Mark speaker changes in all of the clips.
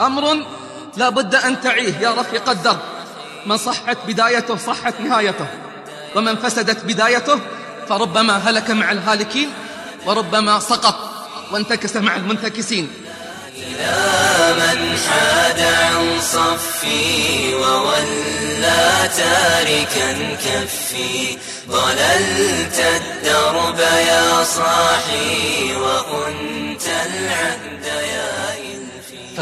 Speaker 1: أمر لا بد أن تعيه يا رفيق الدرب من صحت بدايته صحت نهايته. ومن فسدت بدايته فربما هلك مع الهالكين وربما سقط وانتكس مع المنتكسين.
Speaker 2: إلى من حاد عن صفي وولى تاركا كفي ضللت الدرب يا صاحي وكنت العهد يا إلفي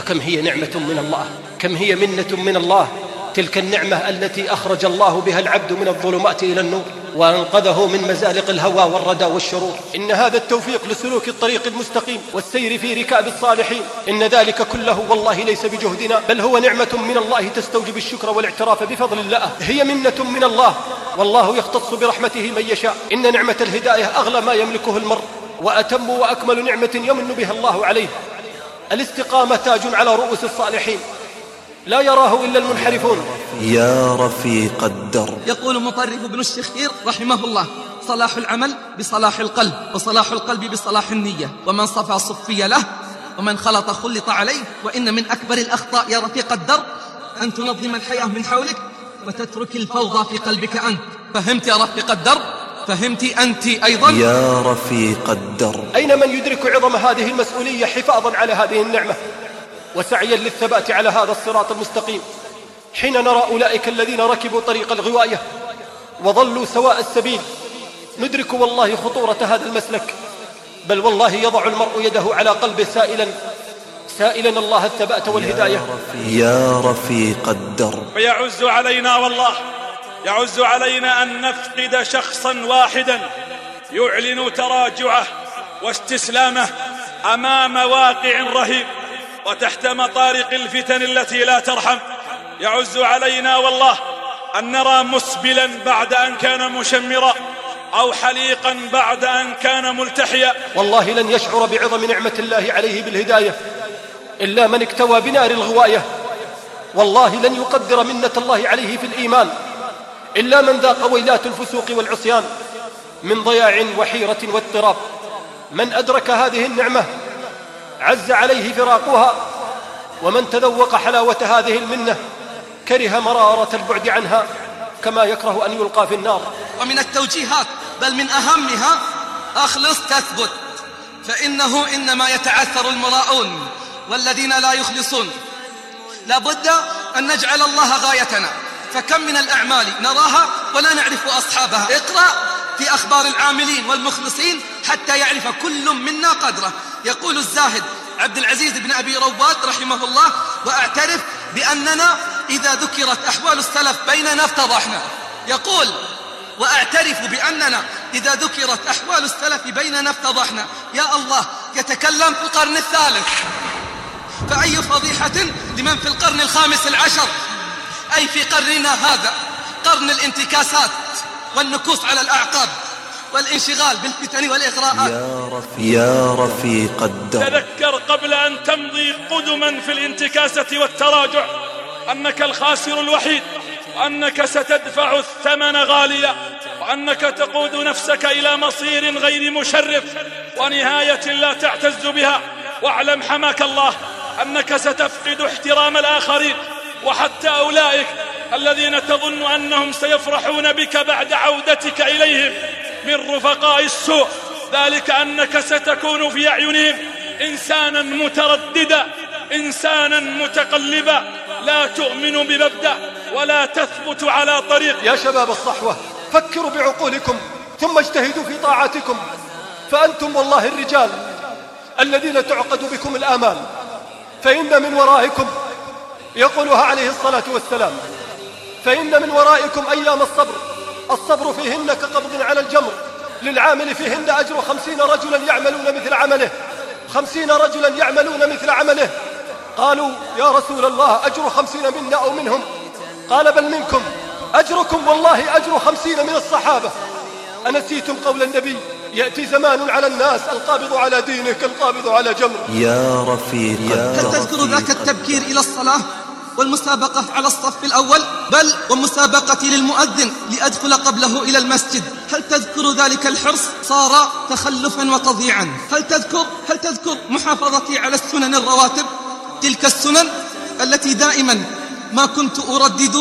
Speaker 3: فكم هي نعمة من الله؟ كم هي منة من الله؟ تلك النعمة التي أخرج الله بها العبد من الظلمات إلى النور وأنقذه من مزالق الهوى والردى والشرور. إن هذا التوفيق لسلوك الطريق المستقيم والسير في ركاب الصالحين. إن ذلك كله والله ليس بجهدنا بل هو نعمة من الله تستوجب الشكر والاعتراف بفضل الله. هي منة من الله والله يختص برحمته من يشاء. إن نعمة الهداية أغلى ما يملكه المرء وأتم وأكمل نعمة يمن بها الله عليه. الاستقامة تاج على رؤوس الصالحين. لا يراه إلا المنحرفون.
Speaker 4: يا رفيق الدرب
Speaker 1: يقول مطرف بن الشخير رحمه الله صلاح العمل بصلاح القلب وصلاح القلب بصلاح النية. ومن صفى صفي له ومن خلط خلط عليه. وإن من أكبر الأخطاء يا رفيق الدرب أن تنظم الحياة من حولك وتترك الفوضى في قلبك أنت. فهمت يا رفيق الدرب فهمت أنت أيضا؟
Speaker 4: يا رفيق الدرب
Speaker 3: أين من يدرك عظم هذه المسؤولية حفاظا على هذه النعمة وسعيا للثبات على هذا الصراط المستقيم؟ حين نرى أولئك الذين ركبوا طريق الغواية وظلوا سواء السبيل ندرك والله خطورة هذا المسلك. بل والله يضع المرء يده على قلبه سائلا. سائلا الله الثبات والهداية.
Speaker 4: يا رفيق الدرب
Speaker 5: فيعز علينا والله. يعز علينا أن نفقد شخصا واحدا يعلن تراجعه واستسلامه أمام واقع رهيب وتحت مطارق الفتن التي لا ترحم. يعز علينا والله أن نرى مسبلا بعد أن كان مشمرا أو حليقا بعد أن كان ملتحيا.
Speaker 3: والله لن يشعر بعظم نعمة الله عليه بالهداية إلا من اكتوى بنار الغواية. والله لن يقدر منة الله عليه في الإيمان. إلا من ذاق ويلات الفسوق والعصيان من ضياع وحيرة واضطراب. من أدرك هذه النعمة عز عليه فراقها ومن تذوق حلاوة هذه المنة كره مرارة البعد عنها كما يكره أن يلقى في النار.
Speaker 1: ومن التوجيهات بل من أهمها أخلص تثبت فإنه إنما يتعثر المراؤون والذين لا يخلصون. لابد أن نجعل الله غايتنا. فكم من الأعمال نراها ولا نعرف أصحابها. اقرأ في أخبار العاملين والمخلصين حتى يعرف كل منا قدره. يقول الزاهد عبد العزيز بن أبي رواد رحمه الله وأعترف بأننا إذا ذكرت أحوال السلف بيننا افتضحنا يقول وأعترف بأننا إذا ذكرت أحوال السلف بيننا افتضحنا يا الله يتكلم في القرن الثالث. فأي فضيحة لمن في القرن الخامس العشر؟ أي في قرننا هذا قرن الانتكاسات والنكوص على الأعقاب والانشغال بالفتن والإغراءات.
Speaker 4: يا رفيق, يا رفيق الدرب
Speaker 5: تذكر قبل أن تمضي قدما في الانتكاسة والتراجع أنك الخاسر الوحيد وأنك ستدفع الثمن غاليا وأنك تقود نفسك إلى مصير غير مشرف ونهاية لا تعتز بها. واعلم حماك الله أنك ستفقد احترام الآخرين. وحتى أولئك الذين تظن أنهم سيفرحون بك بعد عودتك إليهم من رفقاء السوء. ذلك أنك ستكون في أعينهم إنسانا مترددا إنسانا متقلبا. لا تؤمن بمبدأ ولا تثبت على طريق.
Speaker 3: يا شباب الصحوة فكروا بعقولكم ثم اجتهدوا في طاعاتكم. فأنتم والله الرجال الذين تعقد بكم الآمال. فإن من ورائكم يقولها عليه الصلاة والسلام. فإن من ورائكم أيام الصبر الصبر فيهن كقبض على الجمر. للعامل فيهن أجر خمسين رجلا يعملون مثل عمله. خمسين رجلا يعملون مثل عمله. قالوا يا رسول الله أجر خمسين منا أو منهم؟ قال بل منكم. أجركم والله أجر خمسين من الصحابة. أنسيتم قول النبي يأتي زمان على الناس القابض على دينك القابض على جمر
Speaker 4: يا رفيق
Speaker 1: هل تذكر ذاك التبكير إلى الصلاة؟ والمسابقة على الصف الأول بل ومسابقتي للمؤذن لأدخل قبله إلى المسجد. هل تذكر ذلك الحرص؟ صار تخلفا وتضييعا. هل تذكر؟ هل تذكر محافظتي على السنن الرواتب؟ تلك السنن التي دائما ما كنت أردد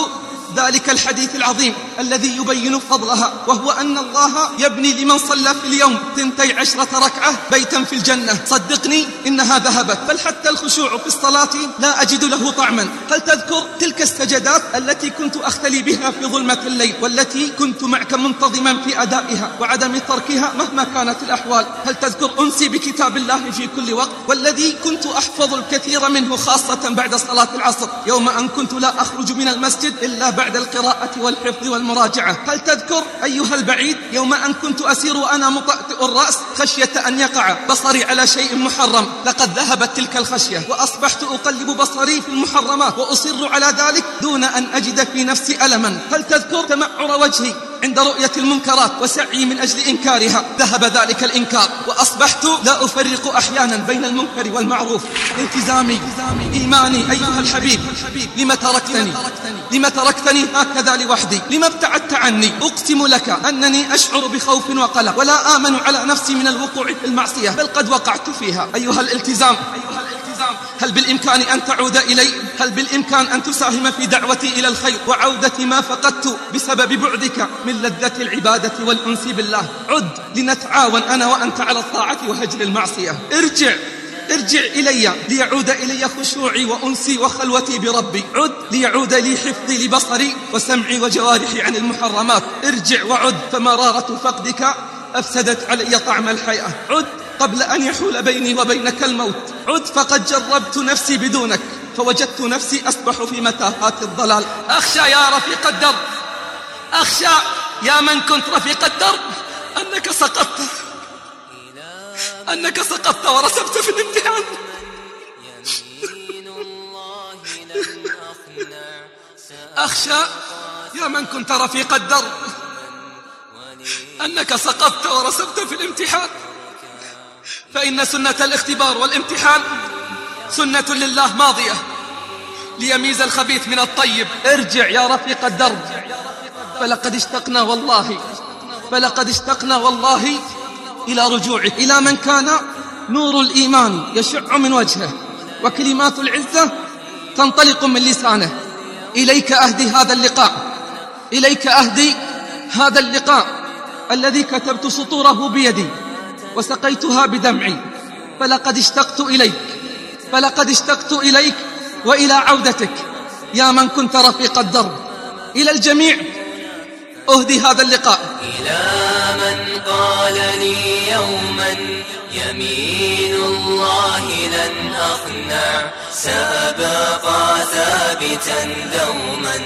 Speaker 1: ذلك الحديث العظيم الذي يبين فضلها وهو أن الله يبني لمن صلى في اليوم تنتي عشرة ركعة بيتا في الجنة. صدقني إنها ذهبت بل حتى الخشوع في الصلاة لا أجد له طعما. هل تذكر تلك السجدات التي كنت أختلي بها في ظلمة الليل والتي كنت معك منتظما في أدائها وعدم تركها مهما كانت الأحوال؟ هل تذكر أنسي بكتاب الله في كل وقت والذي كنت أحفظ الكثير منه خاصة بعد صلاة العصر؟ يوم أن كنت لا أخرج من المسجد إلا بعد القراءة والحفظ والمراجعة. هل تذكر أيها البعيد يوم أن كنت أسير وأنا مطأطئ الرأس خشية أن يقع بصري على شيء محرم؟ لقد ذهبت تلك الخشية وأصبحت أقلب بصري في المحرمات وأصر على ذلك دون أن أجد في نفسي ألما. هل تذكر تمعر وجهي عند رؤية المنكرات وسعي من أجل إنكارها. ذهب ذلك الإنكار. وأصبحت لا أفرق أحيانا بين المنكر والمعروف. التزامي. إيماني. أيها الحبيب. لم تركتني؟ لم تركتني هكذا لوحدي؟ لم ابتعدت عني؟ أقسم لك أنني أشعر بخوف وقلق ولا آمن على نفسي من الوقوع في المعصية بل قد وقعت فيها. أيها الالتزام أيها الالتزام. هل بالإمكان أن تعود إلي؟ هل بالإمكان أن تساهم في دعوتي إلى الخير وعودة ما فقدت بسبب بعدك من لذة العبادة والأنس بالله؟ عد لنتعاون أنا وأنت على الطاعة وهجر المعصية. ارجع ارجع إلي ليعود إلي خشوعي وأنسي وخلوتي بربي. عد ليعود لي حفظي لبصري وسمعي وجوارحي عن المحرمات. ارجع وعد فمرارة فقدك أفسدت علي طعم الحياة. عد قبل أن يحول بيني وبينك الموت. عد فقد جربت نفسي بدونك فوجدت نفسي أسبح في متاهات الضلال. أخشى يا رفيق الدرب. أخشى يا من كنت رفيق الدرب. أنك سقطت. أنك سقطت ورسبت في الامتحان. أخشى يا من كنت رفيق الدرب. أنك سقطت ورسبت في الامتحان. فإن سنة الاختبار والامتحان سنة لله ماضية. ليميز الخبيث من الطيب. ارجع يا رفيق الدرب. فلقد اشتقنا والله. فلقد اشتقنا والله إلى رجوعه. إلى من كان نور الإيمان يشع من وجهه. وكلمات العزة تنطلق من لسانه. إليك أهدي هذا اللقاء. إليك أهدي هذا اللقاء الذي كتبت سطوره بيدي. وسقيتها بدمعي. فلقد اشتقت إليك. فلقد اشتقت إليك وإلى عودتك. يا من كنت رفيق الدرب. إلى الجميع. أهدي هذا اللقاء.
Speaker 2: إلى من قال لي يوما يمين الله لن أخنع سأبقى ثابتا دوما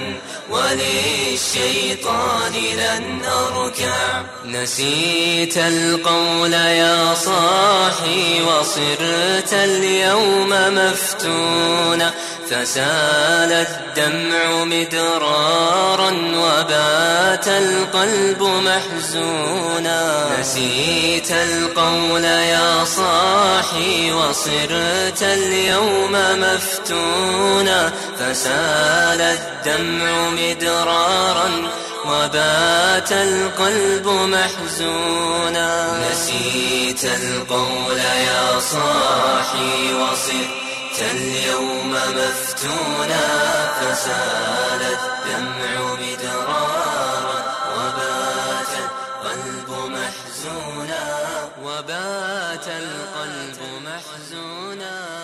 Speaker 2: وللشيطان لن أركع نسيت القول يا صاحي وصرت اليوم مفتونا. فسال الدمع مدرارا وبات القلب محزونا. نسيت القول يا صاحي وصرت اليوم مفتونا فسال الدمع مدرارا وبات القلب محزونا. نسيت القول يا صاحي وصرت اليوم مفتونا فسال الدمع مدرارا وبات القلب محزونا وبات القلب محزونا.